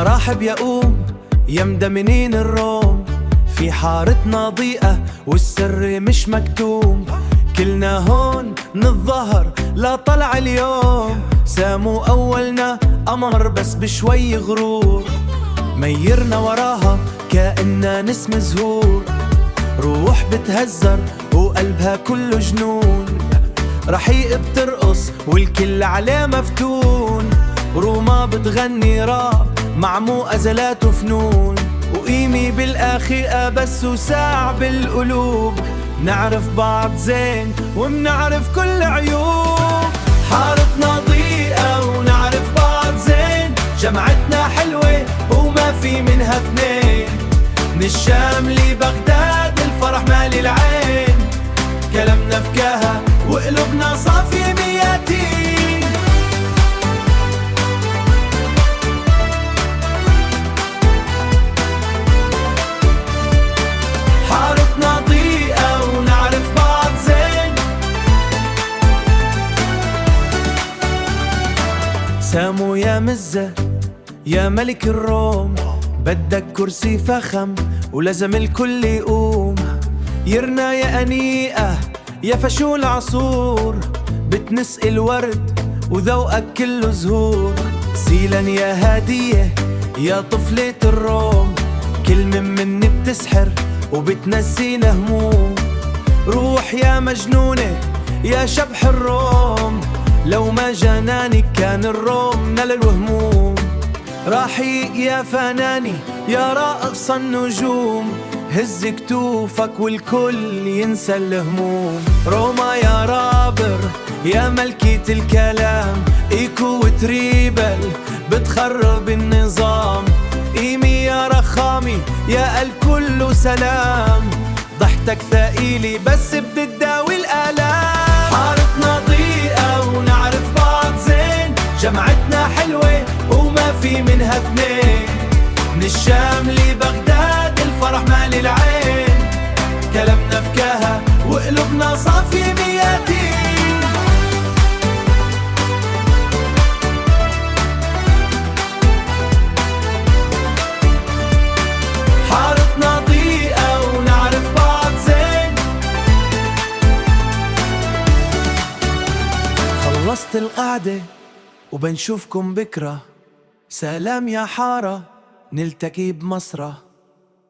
مرحب يا قوم يا مدمنين الروم. في حارتنا ضيقة والسر مش مكتوم. كلنا هون نتظاهر لا طلع اليوم. سامو أولنا قمر بس بشوي غرور. ميرنا وراها كأننا نسم زهور. روح بتهزر وقلبها كله جنون. رحيق بترقص والكل عليه مفتون. روما بتغني راب مع مو أزلات وفنون وقيمي بالآخئة بس وساع بالقلوب. نعرف بعض زين ومنعرف كل عيوب. حارتنا ضيقة ونعرف بعض زين. جمعتنا حلوة وما في منها اثنين. من الشام لبغداد الفرح مالي العين. كلامنا فكاهة سامو يا مزة يا ملك الروم. بدك كرسي فخم ولازم الكل يقوم. يرنا يا أنيقة يا فشول عصور بتنسقي الورد وذوقك كله زهور. سيلا يا هادية يا طفلة الروم. كلمة مني بتسحر وبتنسينا هموم. روح يا مجنونة يا شبح الروم. لو ما جنانك كان الروم نال الوهموم. راحيق يا فناني يا راقص النجوم. هز كتوفك والكل ينسى الهموم. روما يا رابر يا ملكة الكلام إيكو وتريبل بتخرب النظام. قيمي يا رخامي يا الكل سلام. ضحتك ثقيلي بس بتداوي في منها اثنين. من الشام لبغداد الفرح مالي العين. كلامنا فكاهة وقلوبنا صافية مياتين. حارتنا ضيقة ونعرف بعض زين. خلصت القعدة وبنشوفكم بكرة. سلام يا حارة نلتقي بمصرة.